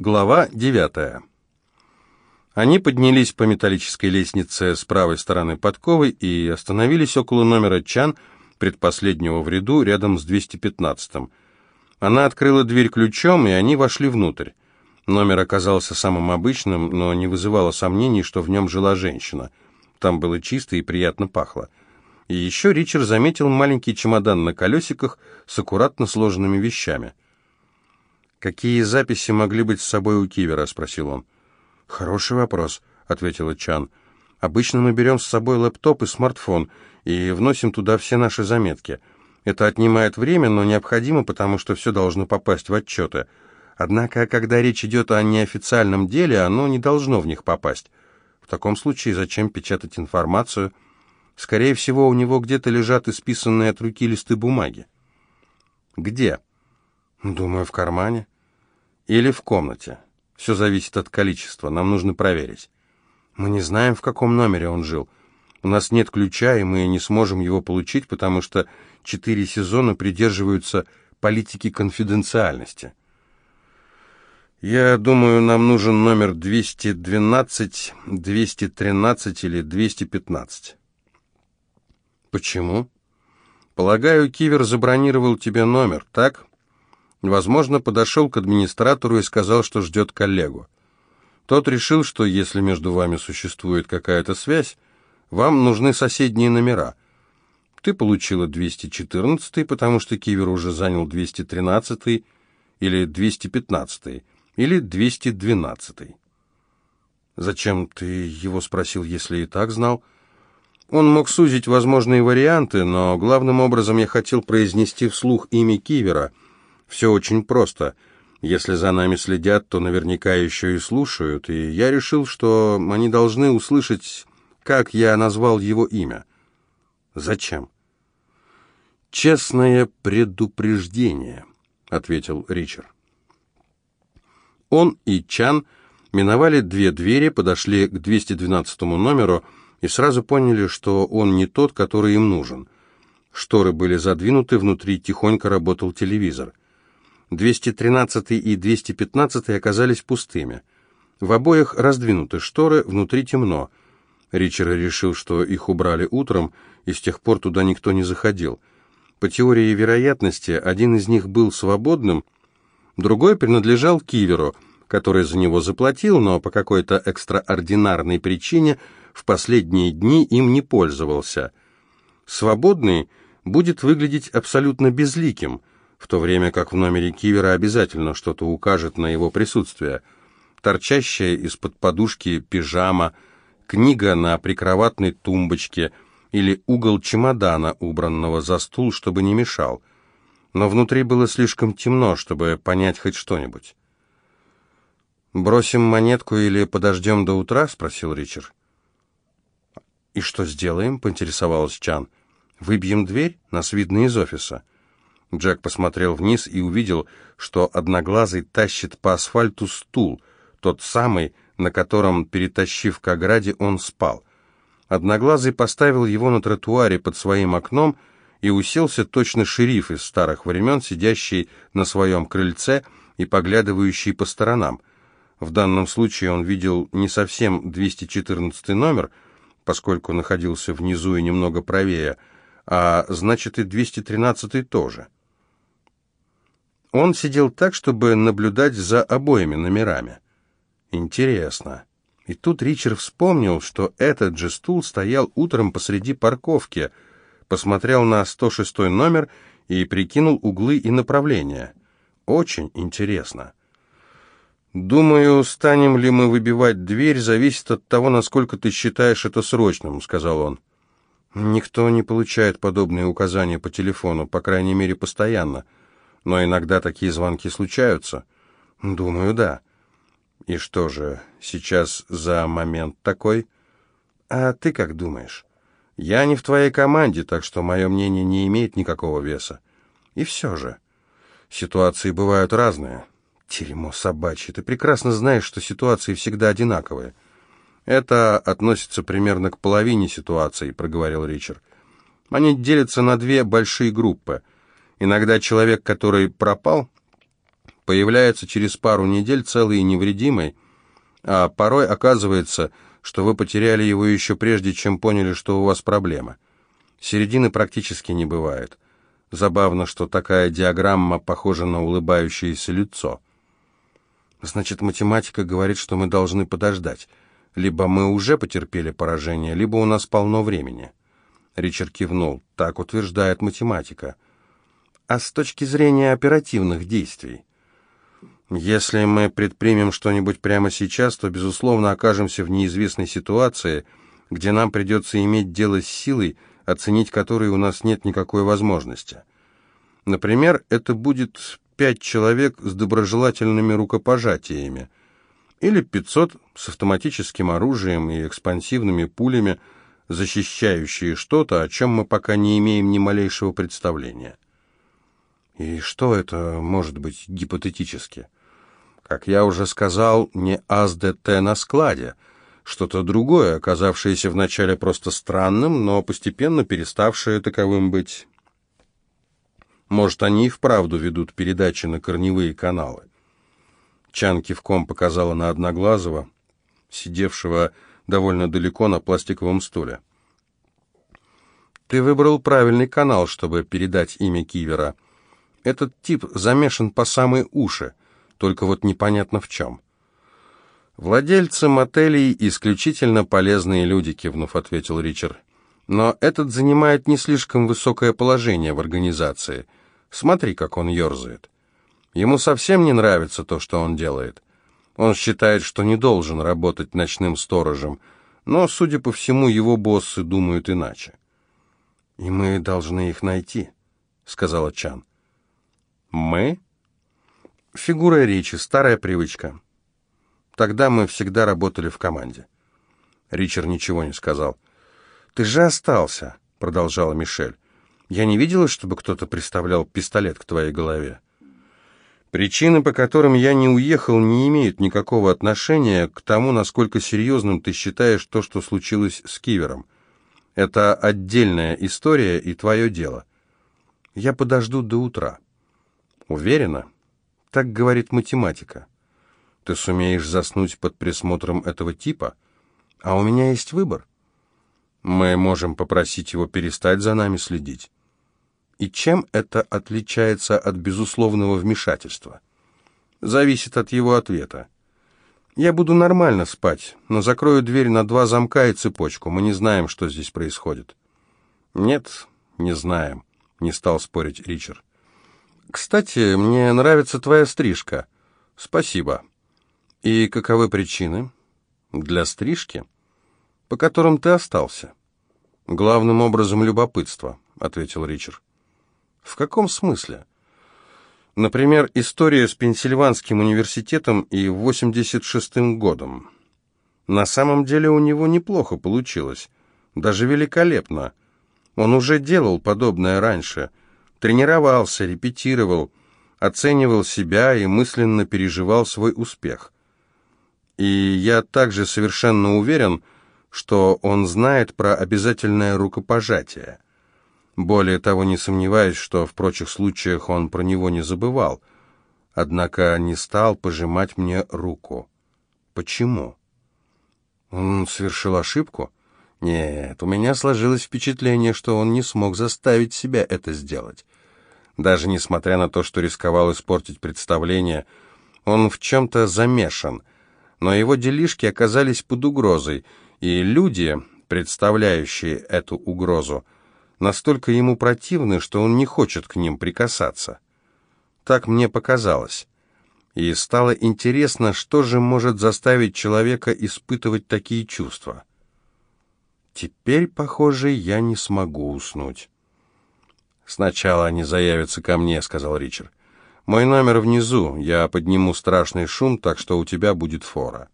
Глава девятая. Они поднялись по металлической лестнице с правой стороны подковы и остановились около номера Чан, предпоследнего в ряду, рядом с 215-м. Она открыла дверь ключом, и они вошли внутрь. Номер оказался самым обычным, но не вызывало сомнений, что в нем жила женщина. Там было чисто и приятно пахло. И еще Ричард заметил маленький чемодан на колесиках с аккуратно сложенными вещами – «Какие записи могли быть с собой у Кивера?» — спросил он. «Хороший вопрос», — ответила Чан. «Обычно мы берем с собой лэптоп и смартфон и вносим туда все наши заметки. Это отнимает время, но необходимо, потому что все должно попасть в отчеты. Однако, когда речь идет о неофициальном деле, оно не должно в них попасть. В таком случае зачем печатать информацию? Скорее всего, у него где-то лежат исписанные от руки листы бумаги». «Где?» «Думаю, в кармане. Или в комнате. Все зависит от количества, нам нужно проверить. Мы не знаем, в каком номере он жил. У нас нет ключа, и мы не сможем его получить, потому что четыре сезона придерживаются политики конфиденциальности. Я думаю, нам нужен номер 212, 213 или 215. Почему? Полагаю, Кивер забронировал тебе номер, так? Возможно, подошел к администратору и сказал, что ждет коллегу. Тот решил, что если между вами существует какая-то связь, вам нужны соседние номера. Ты получила 214, потому что Кивер уже занял 213 или 215 или 212. Зачем ты его спросил, если и так знал? Он мог сузить возможные варианты, но главным образом я хотел произнести вслух имя Кивера — все очень просто. Если за нами следят, то наверняка еще и слушают, и я решил, что они должны услышать, как я назвал его имя. Зачем? «Честное предупреждение», — ответил Ричард. Он и Чан миновали две двери, подошли к 212 номеру и сразу поняли, что он не тот, который им нужен. Шторы были задвинуты, внутри тихонько работал телевизор. 213 и 215 оказались пустыми. В обоих раздвинуты шторы, внутри темно. Ричард решил, что их убрали утром, и с тех пор туда никто не заходил. По теории вероятности, один из них был свободным, другой принадлежал Киверу, который за него заплатил, но по какой-то экстраординарной причине в последние дни им не пользовался. Свободный будет выглядеть абсолютно безликим – в то время как в номере Кивера обязательно что-то укажет на его присутствие. Торчащая из-под подушки пижама, книга на прикроватной тумбочке или угол чемодана, убранного за стул, чтобы не мешал. Но внутри было слишком темно, чтобы понять хоть что-нибудь. «Бросим монетку или подождем до утра?» — спросил Ричард. «И что сделаем?» — поинтересовалась Чан. «Выбьем дверь? Нас видно из офиса». Джек посмотрел вниз и увидел, что Одноглазый тащит по асфальту стул, тот самый, на котором, перетащив к ограде, он спал. Одноглазый поставил его на тротуаре под своим окном и уселся точно шериф из старых времен, сидящий на своем крыльце и поглядывающий по сторонам. В данном случае он видел не совсем 214 номер, поскольку находился внизу и немного правее, а значит и 213 тоже. Он сидел так, чтобы наблюдать за обоими номерами. Интересно. И тут Ричард вспомнил, что этот же стул стоял утром посреди парковки, посмотрел на 106 номер и прикинул углы и направления. Очень интересно. «Думаю, станем ли мы выбивать дверь, зависит от того, насколько ты считаешь это срочным», — сказал он. «Никто не получает подобные указания по телефону, по крайней мере, постоянно но иногда такие звонки случаются. Думаю, да. И что же, сейчас за момент такой? А ты как думаешь? Я не в твоей команде, так что мое мнение не имеет никакого веса. И все же, ситуации бывают разные. Дерьмо собачье, ты прекрасно знаешь, что ситуации всегда одинаковые. Это относится примерно к половине ситуаций, проговорил Ричард. Они делятся на две большие группы — Иногда человек, который пропал, появляется через пару недель целый и невредимый, а порой оказывается, что вы потеряли его еще прежде, чем поняли, что у вас проблема. Середины практически не бывает. Забавно, что такая диаграмма похожа на улыбающееся лицо. Значит, математика говорит, что мы должны подождать. Либо мы уже потерпели поражение, либо у нас полно времени. Ричард кивнул. Так утверждает математика. А с точки зрения оперативных действий? Если мы предпримем что-нибудь прямо сейчас, то, безусловно, окажемся в неизвестной ситуации, где нам придется иметь дело с силой, оценить которой у нас нет никакой возможности. Например, это будет пять человек с доброжелательными рукопожатиями, или 500 с автоматическим оружием и экспансивными пулями, защищающие что-то, о чем мы пока не имеем ни малейшего представления. И что это может быть гипотетически? Как я уже сказал, не АСДТ на складе, что-то другое, оказавшееся вначале просто странным, но постепенно переставшее таковым быть. Может, они и вправду ведут передачи на корневые каналы. Чан кивком показала на Одноглазого, сидевшего довольно далеко на пластиковом стуле. «Ты выбрал правильный канал, чтобы передать имя Кивера. Этот тип замешан по самые уши, только вот непонятно в чем». «Владельцы мотелей исключительно полезные люди», — кивнув, ответил Ричард. «Но этот занимает не слишком высокое положение в организации. Смотри, как он ерзает». Ему совсем не нравится то, что он делает. Он считает, что не должен работать ночным сторожем, но, судя по всему, его боссы думают иначе. «И мы должны их найти», — сказала Чан. «Мы?» «Фигура речи, старая привычка. Тогда мы всегда работали в команде». Ричард ничего не сказал. «Ты же остался», — продолжала Мишель. «Я не видела, чтобы кто-то приставлял пистолет к твоей голове». Причины, по которым я не уехал, не имеют никакого отношения к тому, насколько серьезным ты считаешь то, что случилось с Кивером. Это отдельная история и твое дело. Я подожду до утра. Уверена? Так говорит математика. Ты сумеешь заснуть под присмотром этого типа? А у меня есть выбор. Мы можем попросить его перестать за нами следить. И чем это отличается от безусловного вмешательства? Зависит от его ответа. Я буду нормально спать, но закрою дверь на два замка и цепочку. Мы не знаем, что здесь происходит. Нет, не знаем, не стал спорить Ричард. Кстати, мне нравится твоя стрижка. Спасибо. И каковы причины? Для стрижки? По которым ты остался? Главным образом любопытство, ответил Ричард. В каком смысле? Например, история с Пенсильванским университетом и 86-м годом. На самом деле у него неплохо получилось, даже великолепно. Он уже делал подобное раньше, тренировался, репетировал, оценивал себя и мысленно переживал свой успех. И я также совершенно уверен, что он знает про обязательное рукопожатие. Более того, не сомневаюсь, что в прочих случаях он про него не забывал, однако не стал пожимать мне руку. Почему? Он совершил ошибку? Нет, у меня сложилось впечатление, что он не смог заставить себя это сделать. Даже несмотря на то, что рисковал испортить представление, он в чем-то замешан, но его делишки оказались под угрозой, и люди, представляющие эту угрозу, настолько ему противны, что он не хочет к ним прикасаться. Так мне показалось. И стало интересно, что же может заставить человека испытывать такие чувства. Теперь, похоже, я не смогу уснуть. «Сначала они заявятся ко мне», — сказал Ричард. «Мой номер внизу, я подниму страшный шум, так что у тебя будет фора».